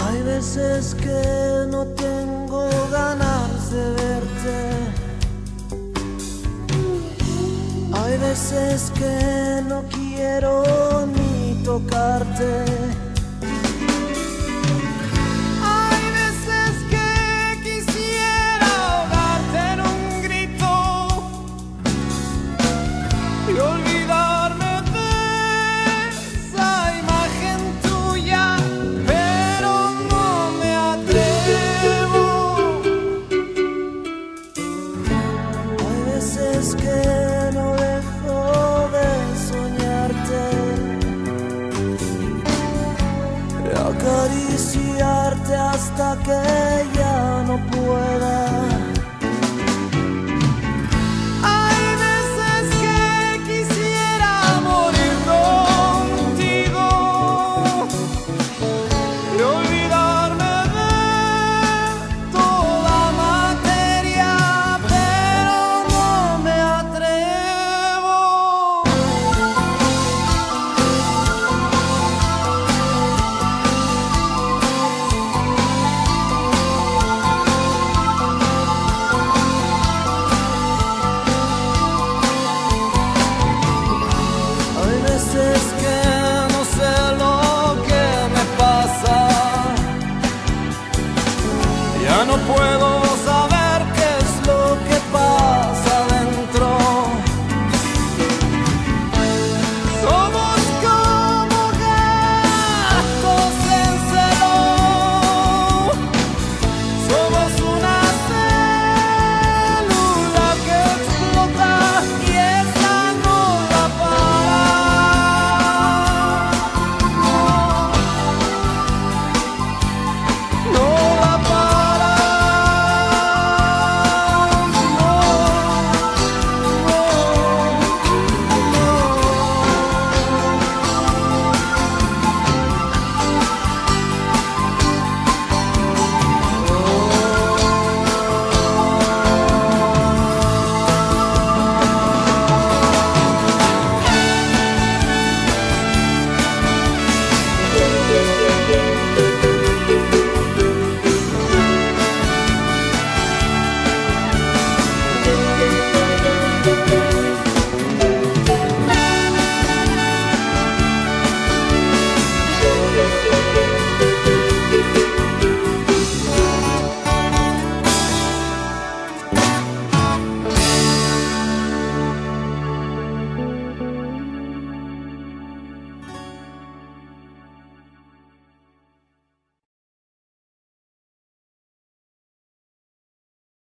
Hay veces que no tengo Hay veces que no quiero ni tocarte. acariciarte hasta que ya no pueda.